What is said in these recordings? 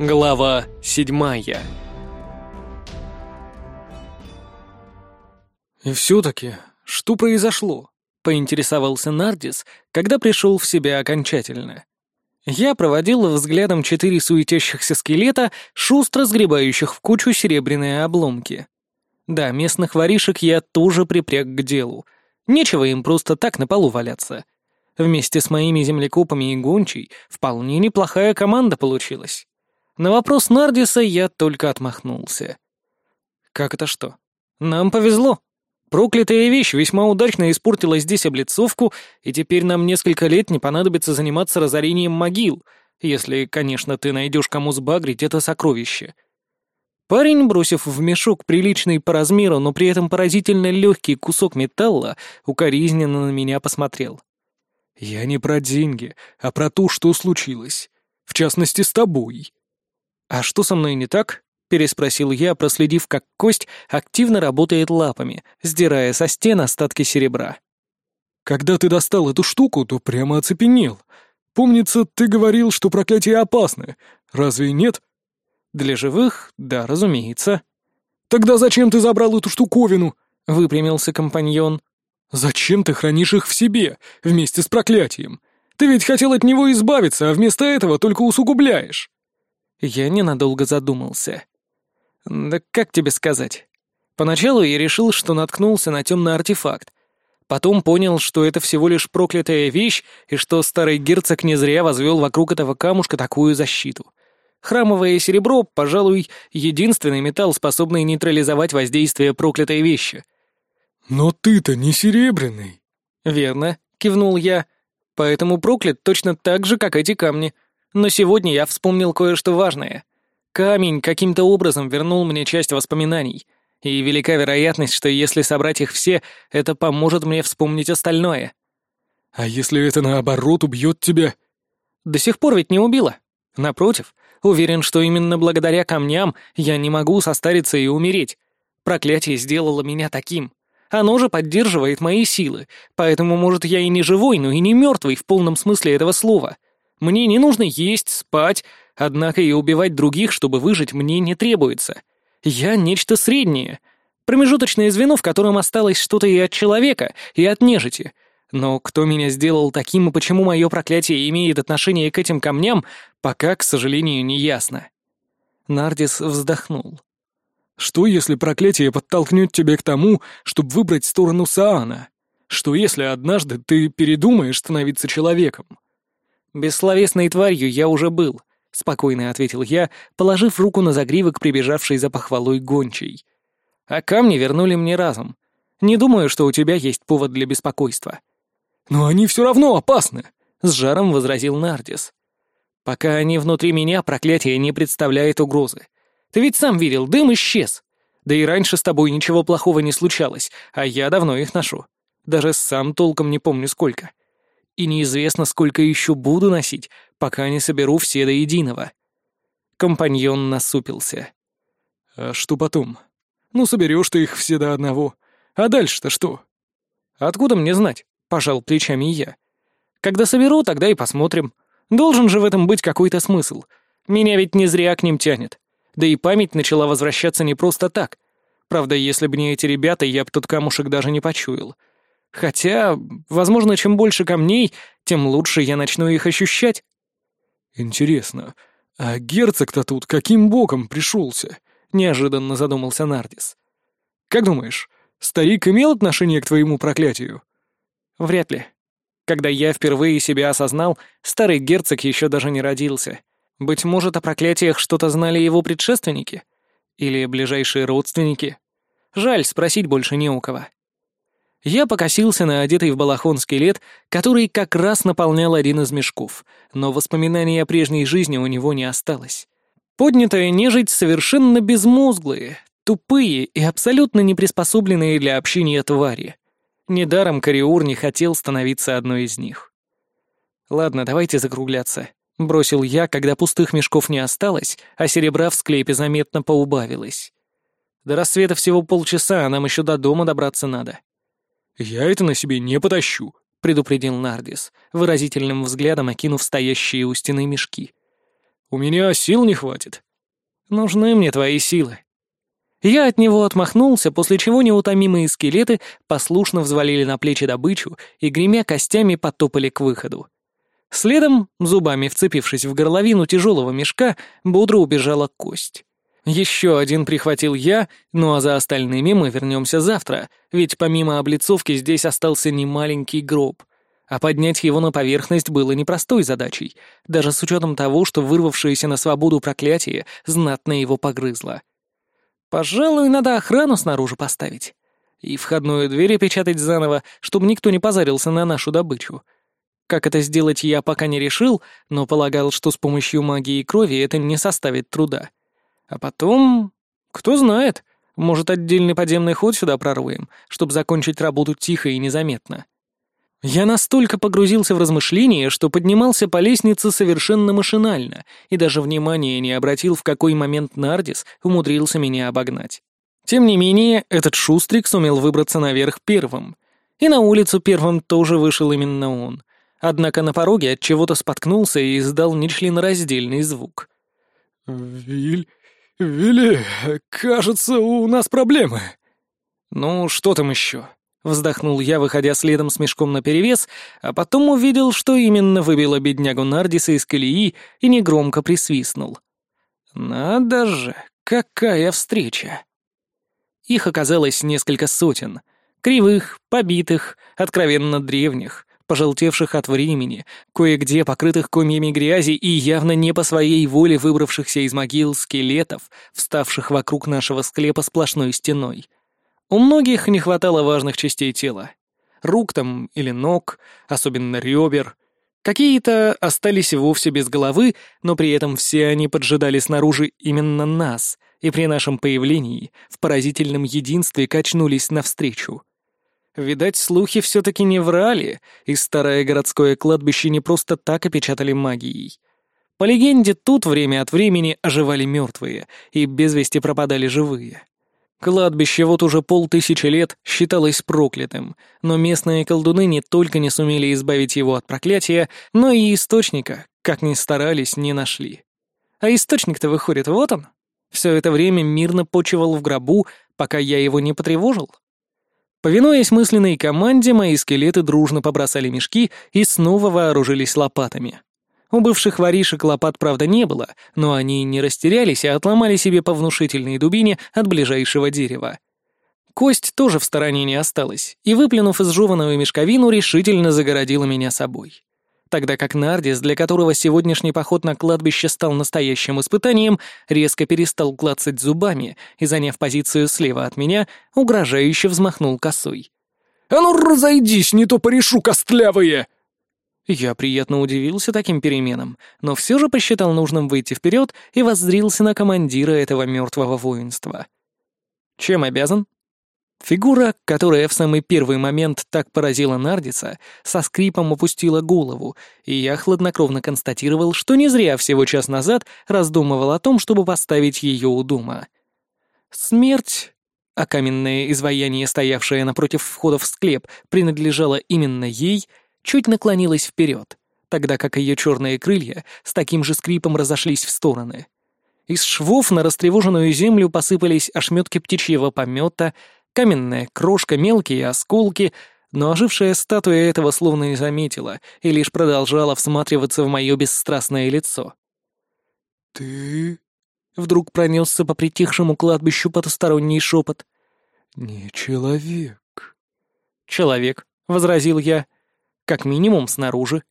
Глава седьмая «И все-таки, что произошло?» — поинтересовался Нардис, когда пришел в себя окончательно. Я проводил взглядом четыре суетящихся скелета, шустро сгребающих в кучу серебряные обломки. Да, местных воришек я тоже припряг к делу. Нечего им просто так на полу валяться. Вместе с моими землекопами и гончей вполне неплохая команда получилась. На вопрос Нардиса я только отмахнулся. Как это что? Нам повезло. Проклятая вещь весьма удачно испортила здесь облицовку, и теперь нам несколько лет не понадобится заниматься разорением могил, если, конечно, ты найдешь кому сбагрить это сокровище. Парень, бросив в мешок приличный по размеру, но при этом поразительно легкий кусок металла, укоризненно на меня посмотрел. «Я не про деньги, а про то, что случилось. В частности, с тобой. «А что со мной не так?» — переспросил я, проследив, как кость активно работает лапами, сдирая со стен остатки серебра. «Когда ты достал эту штуку, то прямо оцепенел. Помнится, ты говорил, что проклятие опасно. Разве нет?» «Для живых? Да, разумеется». «Тогда зачем ты забрал эту штуковину?» — выпрямился компаньон. «Зачем ты хранишь их в себе, вместе с проклятием? Ты ведь хотел от него избавиться, а вместо этого только усугубляешь». Я ненадолго задумался. Да как тебе сказать? Поначалу я решил, что наткнулся на темный артефакт. Потом понял, что это всего лишь проклятая вещь, и что старый герцог не зря возвел вокруг этого камушка такую защиту. Храмовое серебро, пожалуй, единственный металл, способный нейтрализовать воздействие проклятой вещи. «Но ты-то не серебряный». «Верно», — кивнул я. «Поэтому проклят точно так же, как эти камни. Но сегодня я вспомнил кое-что важное. Камень каким-то образом вернул мне часть воспоминаний, и велика вероятность, что если собрать их все, это поможет мне вспомнить остальное. А если это наоборот убьет тебя? До сих пор ведь не убило. Напротив, уверен, что именно благодаря камням я не могу состариться и умереть. Проклятие сделало меня таким. Оно же поддерживает мои силы, поэтому, может, я и не живой, но и не мертвый в полном смысле этого слова — мне не нужно есть, спать, однако и убивать других, чтобы выжить, мне не требуется. Я нечто среднее. Промежуточное звено, в котором осталось что-то и от человека, и от нежити. Но кто меня сделал таким и почему мое проклятие имеет отношение к этим камням, пока, к сожалению, не ясно. Нардис вздохнул. «Что, если проклятие подтолкнет тебя к тому, чтобы выбрать сторону Саана? Что, если однажды ты передумаешь становиться человеком?» «Бессловесной тварью я уже был», — спокойно ответил я, положив руку на загривок прибежавшей за похвалой гончей. «А камни вернули мне разум. Не думаю, что у тебя есть повод для беспокойства». «Но они все равно опасны», — с жаром возразил Нардис. «Пока они внутри меня, проклятие не представляет угрозы. Ты ведь сам видел, дым исчез. Да и раньше с тобой ничего плохого не случалось, а я давно их ношу. Даже сам толком не помню сколько и неизвестно, сколько еще буду носить, пока не соберу все до единого. Компаньон насупился. «А что потом? Ну, соберешь ты их все до одного. А дальше-то что?» «Откуда мне знать?» — пожал плечами я. «Когда соберу, тогда и посмотрим. Должен же в этом быть какой-то смысл. Меня ведь не зря к ним тянет. Да и память начала возвращаться не просто так. Правда, если бы не эти ребята, я бы тот камушек даже не почуял. Хотя, возможно, чем больше камней, тем лучше я начну их ощущать. Интересно, а герцог-то тут каким боком пришелся? Неожиданно задумался Нардис. Как думаешь, старик имел отношение к твоему проклятию? Вряд ли. Когда я впервые себя осознал, старый герцог еще даже не родился. Быть может, о проклятиях что-то знали его предшественники? Или ближайшие родственники? Жаль, спросить больше не у кого. Я покосился на одетый в балахон скелет, который как раз наполнял один из мешков, но воспоминаний о прежней жизни у него не осталось. Поднятая нежить совершенно безмозглые, тупые и абсолютно не приспособленные для общения твари. Недаром Кариур не хотел становиться одной из них. «Ладно, давайте закругляться», — бросил я, когда пустых мешков не осталось, а серебра в склепе заметно поубавилось. До рассвета всего полчаса, а нам еще до дома добраться надо. «Я это на себе не потащу», — предупредил Нардис, выразительным взглядом окинув стоящие у стены мешки. У меня сил не хватит». «Нужны мне твои силы». Я от него отмахнулся, после чего неутомимые скелеты послушно взвалили на плечи добычу и, гремя костями, потопали к выходу. Следом, зубами вцепившись в горловину тяжелого мешка, бодро убежала кость. Еще один прихватил я, ну а за остальными мы вернемся завтра, ведь помимо облицовки здесь остался немаленький гроб. А поднять его на поверхность было непростой задачей, даже с учетом того, что вырвавшееся на свободу проклятие знатно его погрызло. Пожалуй, надо охрану снаружи поставить. И входную дверь опечатать заново, чтобы никто не позарился на нашу добычу. Как это сделать, я пока не решил, но полагал, что с помощью магии крови это не составит труда. А потом... Кто знает, может, отдельный подземный ход сюда прорвем, чтобы закончить работу тихо и незаметно. Я настолько погрузился в размышления, что поднимался по лестнице совершенно машинально и даже внимания не обратил, в какой момент Нардис умудрился меня обогнать. Тем не менее, этот шустрик сумел выбраться наверх первым. И на улицу первым тоже вышел именно он. Однако на пороге от чего-то споткнулся и издал нечленораздельный звук. «Виль... «Вилли, кажется, у нас проблемы». «Ну, что там еще?» — вздохнул я, выходя следом с мешком наперевес, а потом увидел, что именно выбило беднягу Нардиса из колеи и негромко присвистнул. «Надо же, какая встреча!» Их оказалось несколько сотен. Кривых, побитых, откровенно древних, пожелтевших от времени, кое-где покрытых комьями грязи и явно не по своей воле выбравшихся из могил скелетов, вставших вокруг нашего склепа сплошной стеной. У многих не хватало важных частей тела. Рук там или ног, особенно ребер. Какие-то остались вовсе без головы, но при этом все они поджидали снаружи именно нас, и при нашем появлении в поразительном единстве качнулись навстречу. Видать, слухи все-таки не врали, и старое городское кладбище не просто так опечатали магией. По легенде, тут время от времени оживали мертвые, и без вести пропадали живые. Кладбище вот уже полтысячи лет считалось проклятым, но местные колдуны не только не сумели избавить его от проклятия, но и источника, как ни старались, не нашли. А источник-то выходит, вот он. Все это время мирно почивал в гробу, пока я его не потревожил. Повинуясь мысленной команде, мои скелеты дружно побросали мешки и снова вооружились лопатами. У бывших воришек лопат, правда, не было, но они не растерялись и отломали себе по внушительной дубине от ближайшего дерева. Кость тоже в стороне не осталась, и, выплюнув изжеванную мешковину, решительно загородила меня собой тогда как Нардис, для которого сегодняшний поход на кладбище стал настоящим испытанием, резко перестал клацать зубами и, заняв позицию слева от меня, угрожающе взмахнул косой. «А ну разойдись, не то порешу, костлявые!» Я приятно удивился таким переменам, но все же посчитал нужным выйти вперед и воззрился на командира этого мертвого воинства. «Чем обязан?» Фигура, которая в самый первый момент так поразила Нардиса, со скрипом опустила голову, и я хладнокровно констатировал, что не зря всего час назад раздумывал о том, чтобы поставить ее у дома. Смерть, а каменное изваяние, стоявшее напротив входа в склеп, принадлежало именно ей, чуть наклонилась вперед, тогда как ее черные крылья с таким же скрипом разошлись в стороны. Из швов на растревоженную землю посыпались ошметки птичьего помета, Каменная крошка, мелкие осколки, но ожившая статуя этого словно не заметила и лишь продолжала всматриваться в мое бесстрастное лицо. «Ты...» — вдруг пронесся по притихшему кладбищу потусторонний шепот. «Не человек». «Человек», — возразил я, — «как минимум снаружи».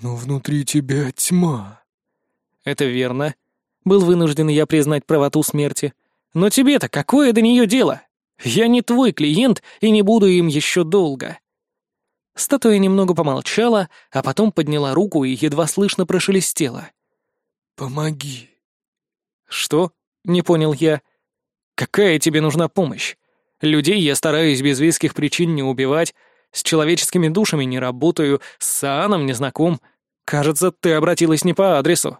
«Но внутри тебя тьма». «Это верно», — был вынужден я признать правоту смерти. «Но тебе-то какое до нее дело?» Я не твой клиент и не буду им еще долго». Статуя немного помолчала, а потом подняла руку и едва слышно прошелестела. «Помоги». «Что?» — не понял я. «Какая тебе нужна помощь? Людей я стараюсь без веских причин не убивать, с человеческими душами не работаю, с Сааном не знаком. Кажется, ты обратилась не по адресу».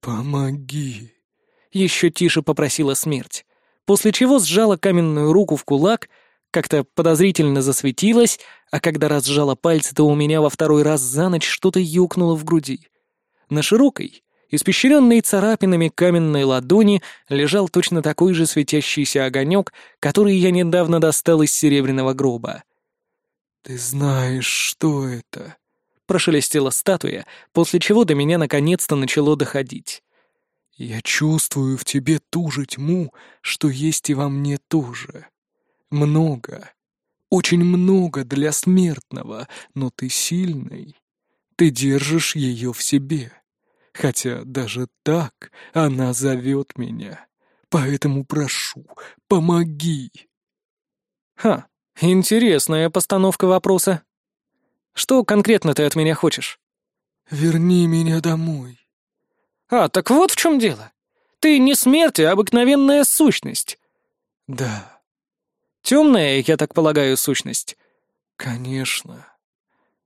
«Помоги», — еще тише попросила смерть после чего сжала каменную руку в кулак, как-то подозрительно засветилась, а когда разжала пальцы, то у меня во второй раз за ночь что-то юкнуло в груди. На широкой, Испещренный царапинами каменной ладони лежал точно такой же светящийся огонек, который я недавно достал из серебряного гроба. «Ты знаешь, что это?» — прошелестела статуя, после чего до меня наконец-то начало доходить. «Я чувствую в тебе ту же тьму, что есть и во мне тоже. Много, очень много для смертного, но ты сильный. Ты держишь ее в себе. Хотя даже так она зовет меня. Поэтому прошу, помоги!» «Ха, интересная постановка вопроса. Что конкретно ты от меня хочешь?» «Верни меня домой». «А, так вот в чем дело. Ты не смерть, а обыкновенная сущность». «Да». «Темная, я так полагаю, сущность?» «Конечно».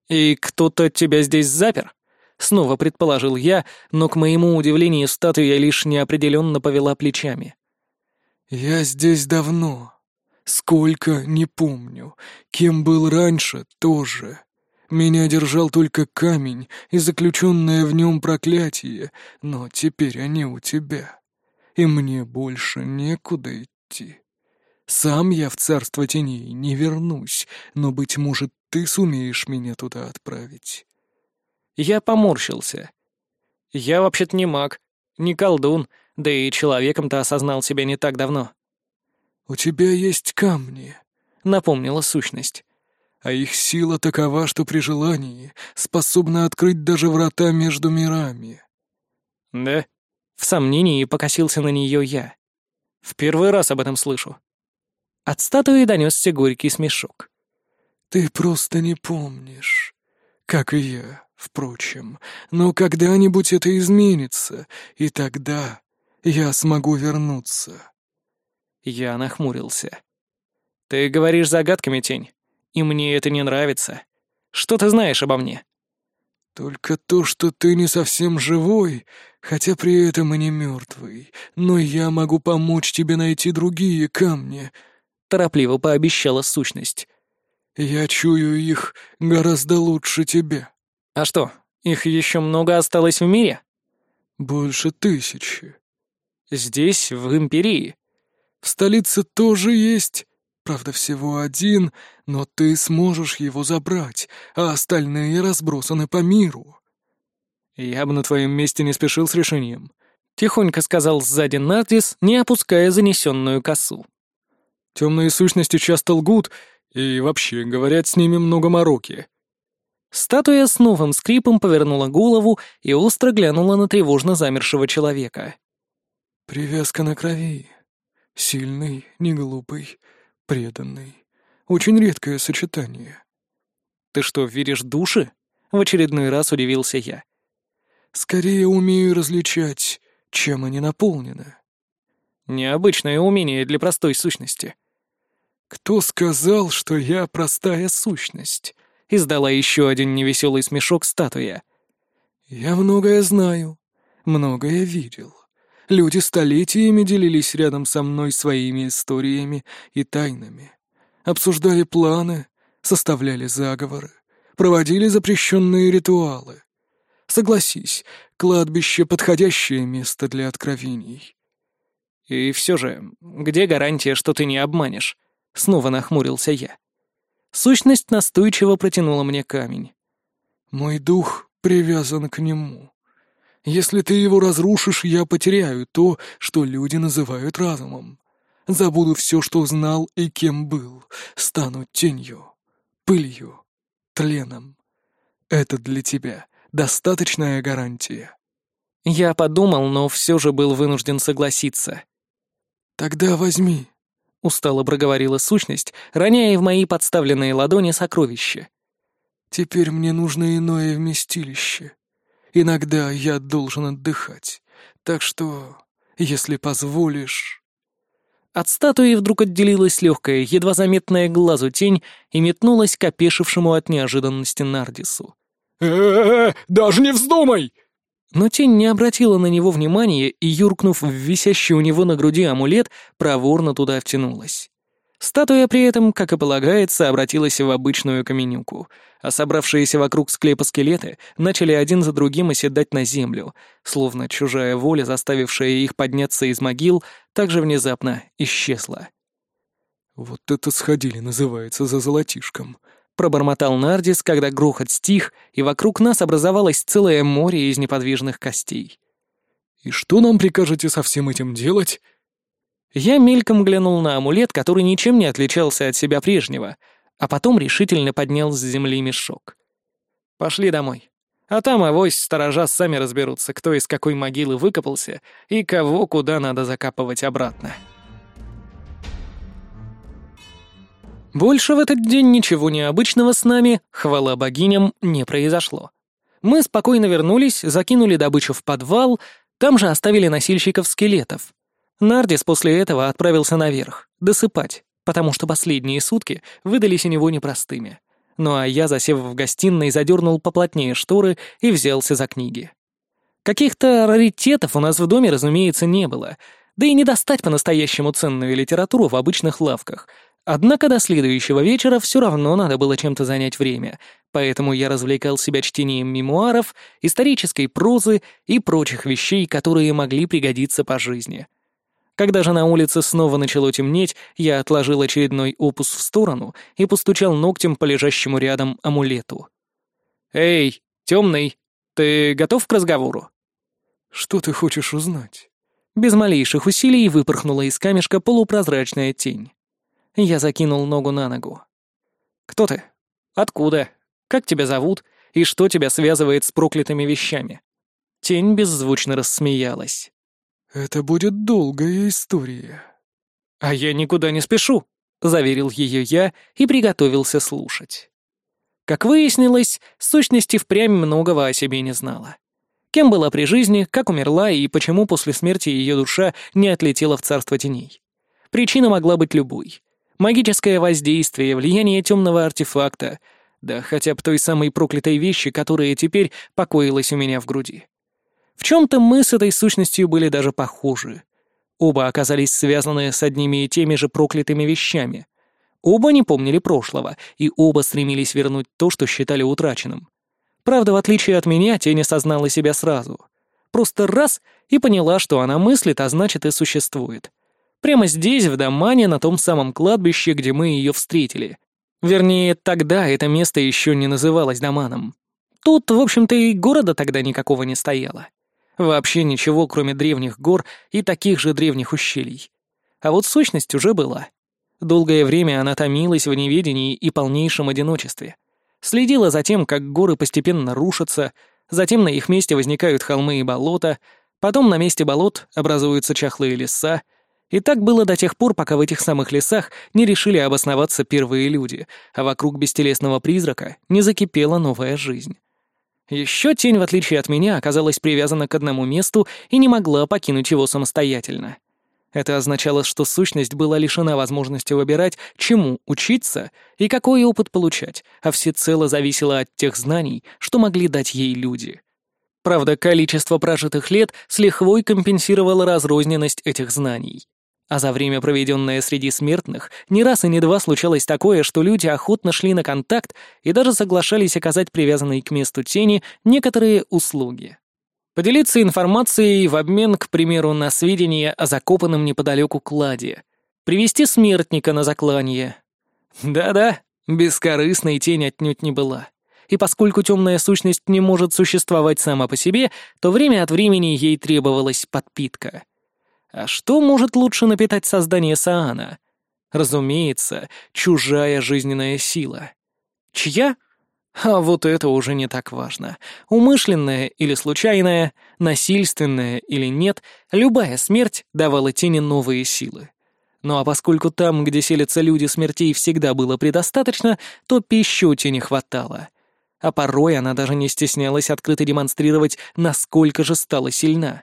«И кто-то тебя здесь запер?» Снова предположил я, но, к моему удивлению, статуя лишь неопределенно повела плечами. «Я здесь давно. Сколько, не помню. Кем был раньше, тоже. Меня держал только камень и заключенное в нем проклятие, но теперь они у тебя. И мне больше некуда идти. Сам я в царство теней не вернусь, но, быть может, ты сумеешь меня туда отправить. Я поморщился. Я вообще-то не маг, не колдун, да и человеком-то осознал себя не так давно. «У тебя есть камни», — напомнила сущность а их сила такова, что при желании способна открыть даже врата между мирами. Да? В сомнении покосился на нее я. В первый раз об этом слышу. От статуи донесся горький смешок. Ты просто не помнишь. Как и я, впрочем. Но когда-нибудь это изменится, и тогда я смогу вернуться. Я нахмурился. Ты говоришь загадками, тень? И мне это не нравится. Что ты знаешь обо мне?» «Только то, что ты не совсем живой, хотя при этом и не мертвый. Но я могу помочь тебе найти другие камни», — торопливо пообещала сущность. «Я чую их гораздо лучше тебя». «А что, их еще много осталось в мире?» «Больше тысячи». «Здесь, в Империи?» «В столице тоже есть, Правда, всего один, но ты сможешь его забрать, а остальные разбросаны по миру». «Я бы на твоем месте не спешил с решением», — тихонько сказал сзади Нартис, не опуская занесенную косу. «Темные сущности часто лгут, и вообще, говорят, с ними много мороки». Статуя с новым скрипом повернула голову и остро глянула на тревожно замершего человека. «Привязка на крови. Сильный, неглупый, преданный. Очень редкое сочетание. Ты что, веришь души? В очередной раз удивился я. Скорее умею различать, чем они наполнены. Необычное умение для простой сущности. Кто сказал, что я простая сущность? Издала еще один невеселый смешок статуя. Я многое знаю, многое видел. Люди столетиями делились рядом со мной своими историями и тайнами. Обсуждали планы, составляли заговоры, проводили запрещенные ритуалы. Согласись, кладбище — подходящее место для откровений. И все же, где гарантия, что ты не обманешь? Снова нахмурился я. Сущность настойчиво протянула мне камень. Мой дух привязан к нему. Если ты его разрушишь, я потеряю то, что люди называют разумом. Забуду все, что знал и кем был, стану тенью, пылью, тленом. Это для тебя достаточная гарантия. Я подумал, но все же был вынужден согласиться. Тогда возьми, — устало проговорила сущность, роняя в мои подставленные ладони сокровища. Теперь мне нужно иное вместилище. Иногда я должен отдыхать. Так что, если позволишь...» От статуи вдруг отделилась легкая, едва заметная глазу тень и метнулась к опешившему от неожиданности Нардису. э даже не вздумай!» Но тень не обратила на него внимания и, юркнув в висящий у него на груди амулет, проворно туда втянулась. Статуя при этом, как и полагается, обратилась в обычную каменюку, а собравшиеся вокруг склепа скелеты начали один за другим оседать на землю, словно чужая воля, заставившая их подняться из могил, также внезапно исчезла. «Вот это сходили, называется, за золотишком», — пробормотал Нардис, когда грохот стих, и вокруг нас образовалось целое море из неподвижных костей. «И что нам прикажете со всем этим делать?» Я мельком глянул на амулет, который ничем не отличался от себя прежнего, а потом решительно поднял с земли мешок. «Пошли домой. А там авось сторожа сами разберутся, кто из какой могилы выкопался и кого куда надо закапывать обратно». Больше в этот день ничего необычного с нами, хвала богиням, не произошло. Мы спокойно вернулись, закинули добычу в подвал, там же оставили носильщиков скелетов. Нардис после этого отправился наверх, досыпать, потому что последние сутки выдались у него непростыми. Ну а я, засев в гостиной, задернул поплотнее шторы и взялся за книги. Каких-то раритетов у нас в доме, разумеется, не было, да и не достать по-настоящему ценную литературу в обычных лавках. Однако до следующего вечера все равно надо было чем-то занять время, поэтому я развлекал себя чтением мемуаров, исторической прозы и прочих вещей, которые могли пригодиться по жизни. Когда же на улице снова начало темнеть, я отложил очередной опус в сторону и постучал ногтем по лежащему рядом амулету. «Эй, темный, ты готов к разговору?» «Что ты хочешь узнать?» Без малейших усилий выпорхнула из камешка полупрозрачная тень. Я закинул ногу на ногу. «Кто ты? Откуда? Как тебя зовут? И что тебя связывает с проклятыми вещами?» Тень беззвучно рассмеялась. «Это будет долгая история». «А я никуда не спешу», — заверил ее я и приготовился слушать. Как выяснилось, сущности впрямь многого о себе не знала. Кем была при жизни, как умерла и почему после смерти ее душа не отлетела в царство теней. Причина могла быть любой. Магическое воздействие, влияние темного артефакта, да хотя бы той самой проклятой вещи, которая теперь покоилась у меня в груди. В чем-то мы с этой сущностью были даже похожи. Оба оказались связаны с одними и теми же проклятыми вещами. Оба не помнили прошлого, и оба стремились вернуть то, что считали утраченным. Правда, в отличие от меня, тень осознала себя сразу. Просто раз — и поняла, что она мыслит, а значит и существует. Прямо здесь, в Домане, на том самом кладбище, где мы ее встретили. Вернее, тогда это место еще не называлось Доманом. Тут, в общем-то, и города тогда никакого не стояло. Вообще ничего, кроме древних гор и таких же древних ущелий. А вот сущность уже была. Долгое время она томилась в неведении и полнейшем одиночестве. Следила за тем, как горы постепенно рушатся, затем на их месте возникают холмы и болота, потом на месте болот образуются чахлые леса, и так было до тех пор, пока в этих самых лесах не решили обосноваться первые люди, а вокруг бестелесного призрака не закипела новая жизнь. Еще тень, в отличие от меня, оказалась привязана к одному месту и не могла покинуть его самостоятельно. Это означало, что сущность была лишена возможности выбирать, чему учиться и какой опыт получать, а всецело зависело от тех знаний, что могли дать ей люди. Правда, количество прожитых лет с лихвой компенсировало разрозненность этих знаний. А за время, проведенное среди смертных, не раз и не два случалось такое, что люди охотно шли на контакт и даже соглашались оказать привязанной к месту тени некоторые услуги. Поделиться информацией в обмен, к примеру, на сведения о закопанном неподалеку кладе. Привести смертника на заклание. Да-да, бескорыстной тень отнюдь не была. И поскольку темная сущность не может существовать сама по себе, то время от времени ей требовалась подпитка — а что может лучше напитать создание Саана? Разумеется, чужая жизненная сила. Чья? А вот это уже не так важно. Умышленная или случайная, насильственная или нет, любая смерть давала тени новые силы. Ну а поскольку там, где селятся люди, смертей всегда было предостаточно, то пищи у тени хватало. А порой она даже не стеснялась открыто демонстрировать, насколько же стала сильна.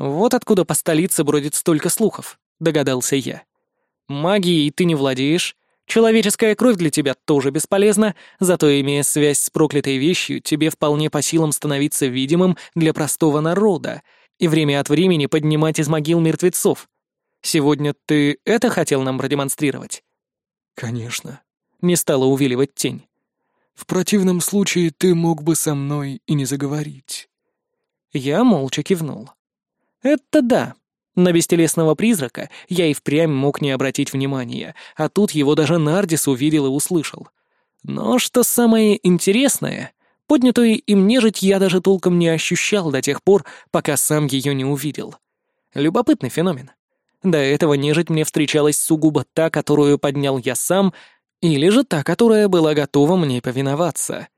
«Вот откуда по столице бродит столько слухов», — догадался я. «Магией ты не владеешь, человеческая кровь для тебя тоже бесполезна, зато, имея связь с проклятой вещью, тебе вполне по силам становиться видимым для простого народа и время от времени поднимать из могил мертвецов. Сегодня ты это хотел нам продемонстрировать?» «Конечно», — не стала увиливать тень. «В противном случае ты мог бы со мной и не заговорить». Я молча кивнул. «Это да. На бестелесного призрака я и впрямь мог не обратить внимания, а тут его даже Нардис увидел и услышал. Но что самое интересное, поднятую им нежить я даже толком не ощущал до тех пор, пока сам ее не увидел. Любопытный феномен. До этого нежить мне встречалась сугубо та, которую поднял я сам, или же та, которая была готова мне повиноваться.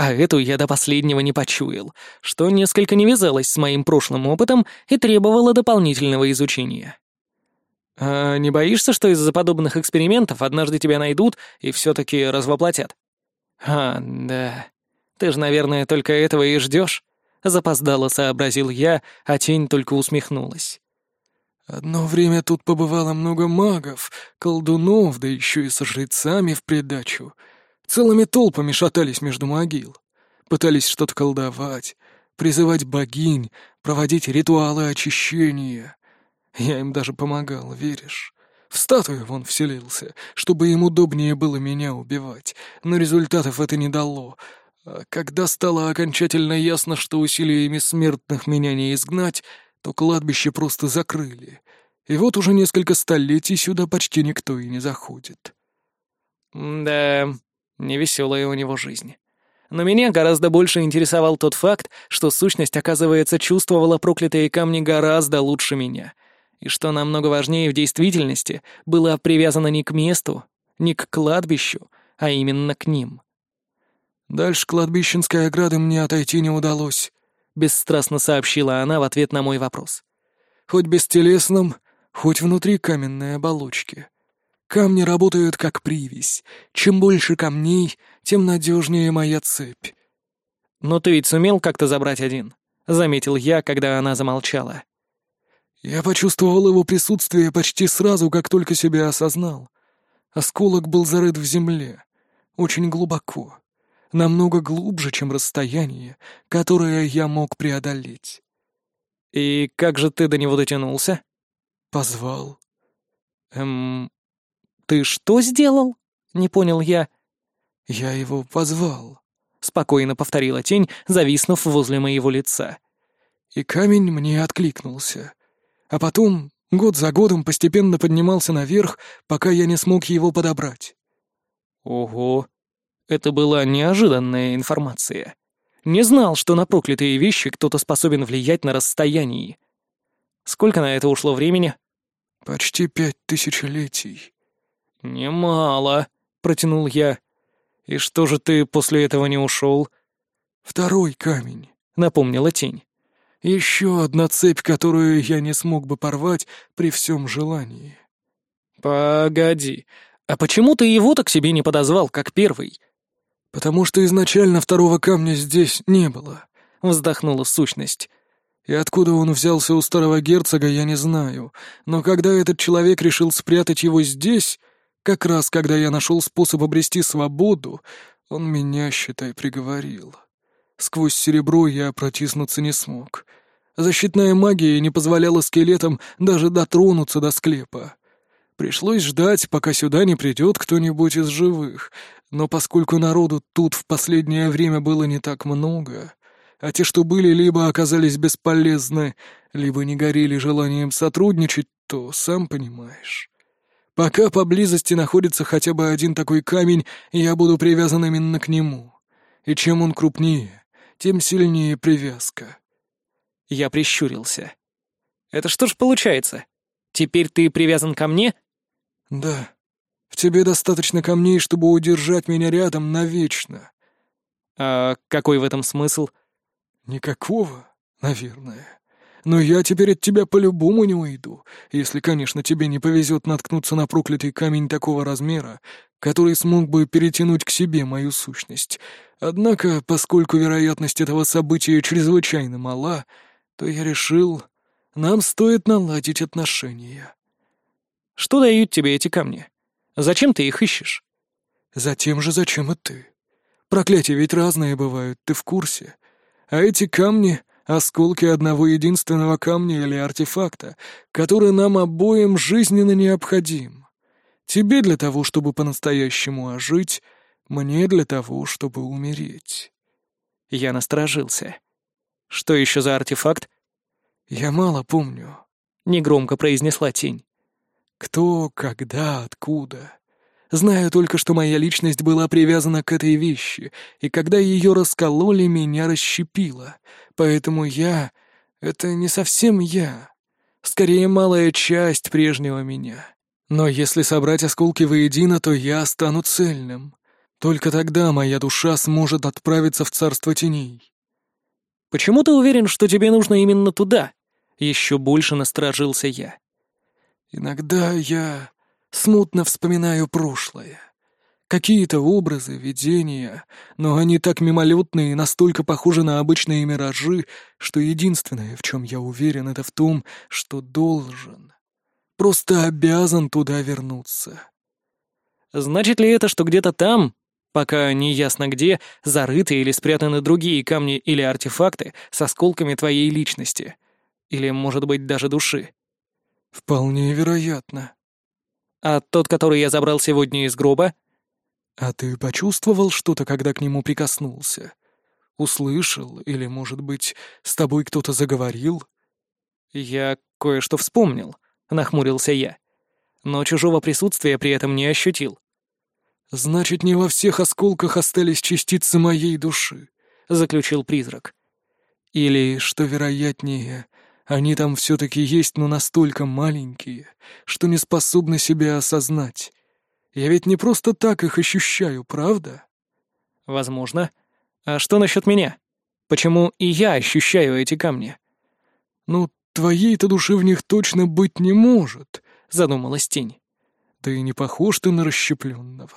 А эту я до последнего не почуял, что несколько не вязалось с моим прошлым опытом и требовало дополнительного изучения. «А не боишься, что из-за подобных экспериментов однажды тебя найдут и все-таки развоплотят?» «А, да. Ты же, наверное, только этого и ждешь. запоздало сообразил я, а тень только усмехнулась. «Одно время тут побывало много магов, колдунов, да еще и со жрецами в придачу. Целыми толпами шатались между могил. Пытались что-то колдовать, призывать богинь, проводить ритуалы очищения. Я им даже помогал, веришь? В статую вон вселился, чтобы им удобнее было меня убивать, но результатов это не дало. А когда стало окончательно ясно, что усилиями смертных меня не изгнать, то кладбище просто закрыли. И вот уже несколько столетий сюда почти никто и не заходит. «Да, Невеселая у него жизнь. Но меня гораздо больше интересовал тот факт, что сущность, оказывается, чувствовала проклятые камни гораздо лучше меня. И что намного важнее в действительности, была привязана не к месту, не к кладбищу, а именно к ним. «Дальше кладбищенской ограды мне отойти не удалось», — бесстрастно сообщила она в ответ на мой вопрос. «Хоть бестелесным, хоть внутри каменной оболочки. Камни работают как привязь. Чем больше камней, тем надежнее моя цепь. «Но ты ведь сумел как-то забрать один?» — заметил я, когда она замолчала. Я почувствовал его присутствие почти сразу, как только себя осознал. Осколок был зарыт в земле. Очень глубоко. Намного глубже, чем расстояние, которое я мог преодолеть. «И как же ты до него дотянулся?» «Позвал». «Эм, «Ты что сделал?» — не понял я. «Я его позвал», — спокойно повторила тень, зависнув возле моего лица. И камень мне откликнулся. А потом, год за годом, постепенно поднимался наверх, пока я не смог его подобрать. Ого, это была неожиданная информация. Не знал, что на проклятые вещи кто-то способен влиять на расстоянии. Сколько на это ушло времени? Почти пять тысячелетий. «Немало», — протянул я. «И что же ты после этого не ушел?» «Второй камень», — напомнила тень. «Еще одна цепь, которую я не смог бы порвать при всем желании». «Погоди, а почему ты его-то к себе не подозвал, как первый?» «Потому что изначально второго камня здесь не было», — вздохнула сущность. И откуда он взялся у старого герцога, я не знаю. Но когда этот человек решил спрятать его здесь, как раз когда я нашел способ обрести свободу, он меня, считай, приговорил. Сквозь серебро я протиснуться не смог. Защитная магия не позволяла скелетам даже дотронуться до склепа. Пришлось ждать, пока сюда не придет кто-нибудь из живых, но поскольку народу тут в последнее время было не так много, а те, что были, либо оказались бесполезны, либо не горели желанием сотрудничать, то сам понимаешь. Пока поблизости находится хотя бы один такой камень, я буду привязан именно к нему. И чем он крупнее, тем сильнее привязка. Я прищурился. Это что ж получается? Теперь ты привязан ко мне? Да. В тебе достаточно камней, чтобы удержать меня рядом навечно. А какой в этом смысл? Никакого, наверное. Но я теперь от тебя по-любому не уйду, если, конечно, тебе не повезет наткнуться на проклятый камень такого размера, который смог бы перетянуть к себе мою сущность. Однако, поскольку вероятность этого события чрезвычайно мала, то я решил, нам стоит наладить отношения. Что дают тебе эти камни? Зачем ты их ищешь? Затем же, зачем и ты. Проклятия ведь разные бывают, ты в курсе. А эти камни Осколки одного единственного камня или артефакта, который нам обоим жизненно необходим. Тебе для того, чтобы по-настоящему ожить, мне для того, чтобы умереть. Я насторожился. Что еще за артефакт? Я мало помню. Негромко произнесла тень. Кто, когда, откуда. Знаю только, что моя личность была привязана к этой вещи, и когда ее раскололи, меня расщепило. Поэтому я — это не совсем я. Скорее, малая часть прежнего меня. Но если собрать осколки воедино, то я стану цельным. Только тогда моя душа сможет отправиться в царство теней. «Почему ты уверен, что тебе нужно именно туда?» Еще больше насторожился я. «Иногда я смутно вспоминаю прошлое. Какие-то образы, видения, но они так мимолетные и настолько похожи на обычные миражи, что единственное, в чем я уверен, это в том, что должен, просто обязан туда вернуться. Значит ли это, что где-то там, пока не ясно где, зарыты или спрятаны другие камни или артефакты с осколками твоей личности? Или, может быть, даже души? Вполне вероятно. А тот, который я забрал сегодня из гроба? А ты почувствовал что-то, когда к нему прикоснулся? Услышал, или, может быть, с тобой кто-то заговорил? Я кое-что вспомнил, нахмурился я. Но чужого присутствия при этом не ощутил. Значит, не во всех осколках остались частицы моей души, заключил призрак. Или, что вероятнее, они там все-таки есть, но настолько маленькие, что не способны себя осознать. Я ведь не просто так их ощущаю, правда? Возможно. А что насчет меня? Почему и я ощущаю эти камни? Ну, твоей-то души в них точно быть не может, задумалась тень. Да и не похож ты на расщепленного.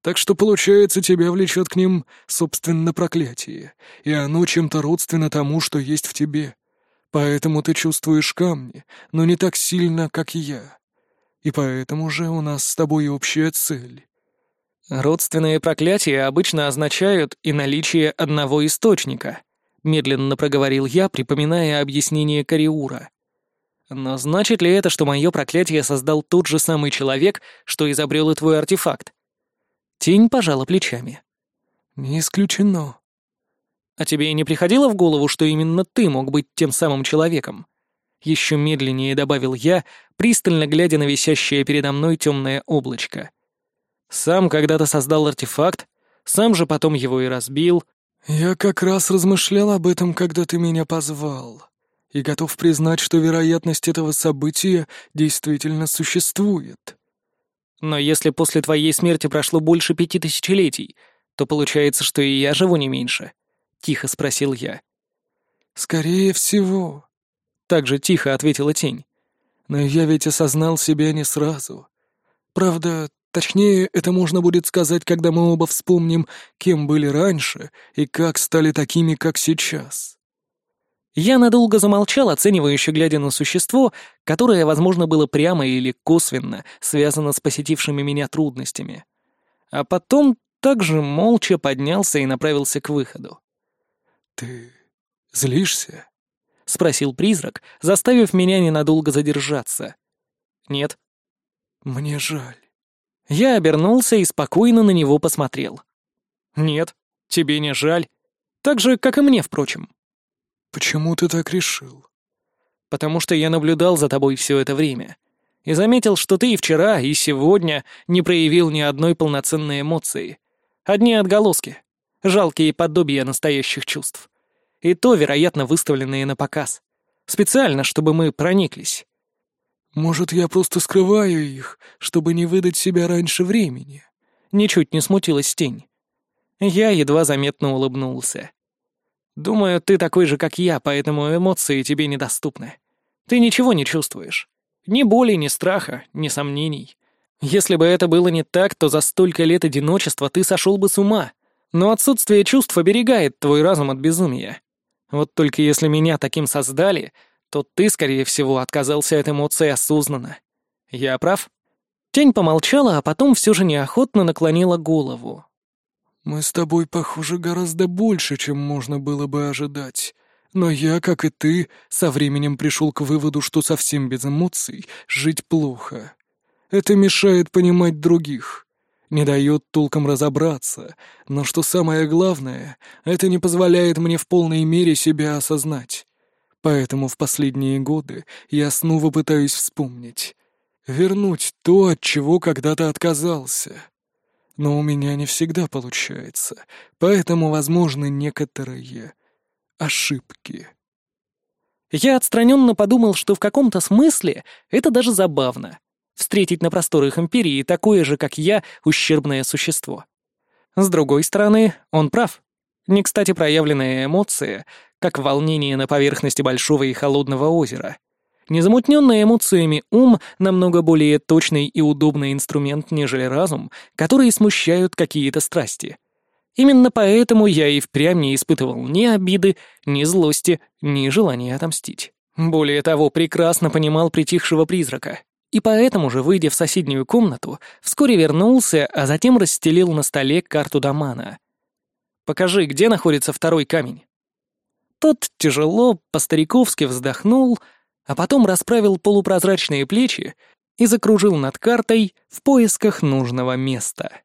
Так что, получается, тебя влечет к ним, собственно, проклятие, и оно чем-то родственно тому, что есть в тебе. Поэтому ты чувствуешь камни, но не так сильно, как я. И поэтому же у нас с тобой общая цель. Родственные проклятия обычно означают и наличие одного источника, медленно проговорил я, припоминая объяснение Кариура. Но значит ли это, что мое проклятие создал тот же самый человек, что изобрел и твой артефакт? Тень пожала плечами. Не исключено. А тебе не приходило в голову, что именно ты мог быть тем самым человеком? Еще медленнее добавил я, пристально глядя на висящее передо мной темное облачко. Сам когда-то создал артефакт, сам же потом его и разбил. Я как раз размышлял об этом, когда ты меня позвал, и готов признать, что вероятность этого события действительно существует. Но если после твоей смерти прошло больше пяти тысячелетий, то получается, что и я живу не меньше тихо спросил я. «Скорее всего», — так же тихо ответила тень. «Но я ведь осознал себя не сразу. Правда, точнее, это можно будет сказать, когда мы оба вспомним, кем были раньше и как стали такими, как сейчас». Я надолго замолчал, оценивающе глядя на существо, которое, возможно, было прямо или косвенно связано с посетившими меня трудностями. А потом также молча поднялся и направился к выходу. «Ты злишься?» — спросил призрак, заставив меня ненадолго задержаться. «Нет». «Мне жаль». Я обернулся и спокойно на него посмотрел. «Нет, тебе не жаль. Так же, как и мне, впрочем». «Почему ты так решил?» «Потому что я наблюдал за тобой все это время и заметил, что ты и вчера, и сегодня не проявил ни одной полноценной эмоции. Одни отголоски жалкие подобия настоящих чувств. И то, вероятно, выставленные на показ. Специально, чтобы мы прониклись. Может, я просто скрываю их, чтобы не выдать себя раньше времени? Ничуть не смутилась тень. Я едва заметно улыбнулся. Думаю, ты такой же, как я, поэтому эмоции тебе недоступны. Ты ничего не чувствуешь. Ни боли, ни страха, ни сомнений. Если бы это было не так, то за столько лет одиночества ты сошел бы с ума, но отсутствие чувств оберегает твой разум от безумия. Вот только если меня таким создали, то ты, скорее всего, отказался от эмоций осознанно. Я прав?» Тень помолчала, а потом все же неохотно наклонила голову. «Мы с тобой, похоже, гораздо больше, чем можно было бы ожидать», — Но я, как и ты, со временем пришел к выводу, что совсем без эмоций жить плохо. Это мешает понимать других, не дает толком разобраться, но что самое главное, это не позволяет мне в полной мере себя осознать. Поэтому в последние годы я снова пытаюсь вспомнить. Вернуть то, от чего когда-то отказался. Но у меня не всегда получается, поэтому возможны некоторые ошибки. Я отстраненно подумал, что в каком-то смысле это даже забавно — встретить на просторах Империи такое же, как я, узурбное существо. С другой стороны, он прав. Не кстати проявленная эмоция, как волнение на поверхности большого и холодного озера. Незамутненный эмоциями ум намного более точный и удобный инструмент, нежели разум, которые смущают какие-то страсти. Именно поэтому я и впрямь не испытывал ни обиды, ни злости, ни желания отомстить. Более того, прекрасно понимал притихшего призрака. И поэтому же, выйдя в соседнюю комнату, вскоре вернулся, а затем расстелил на столе карту Дамана. «Покажи, где находится второй камень». Тот тяжело, по-стариковски вздохнул, а потом расправил полупрозрачные плечи и закружил над картой в поисках нужного места.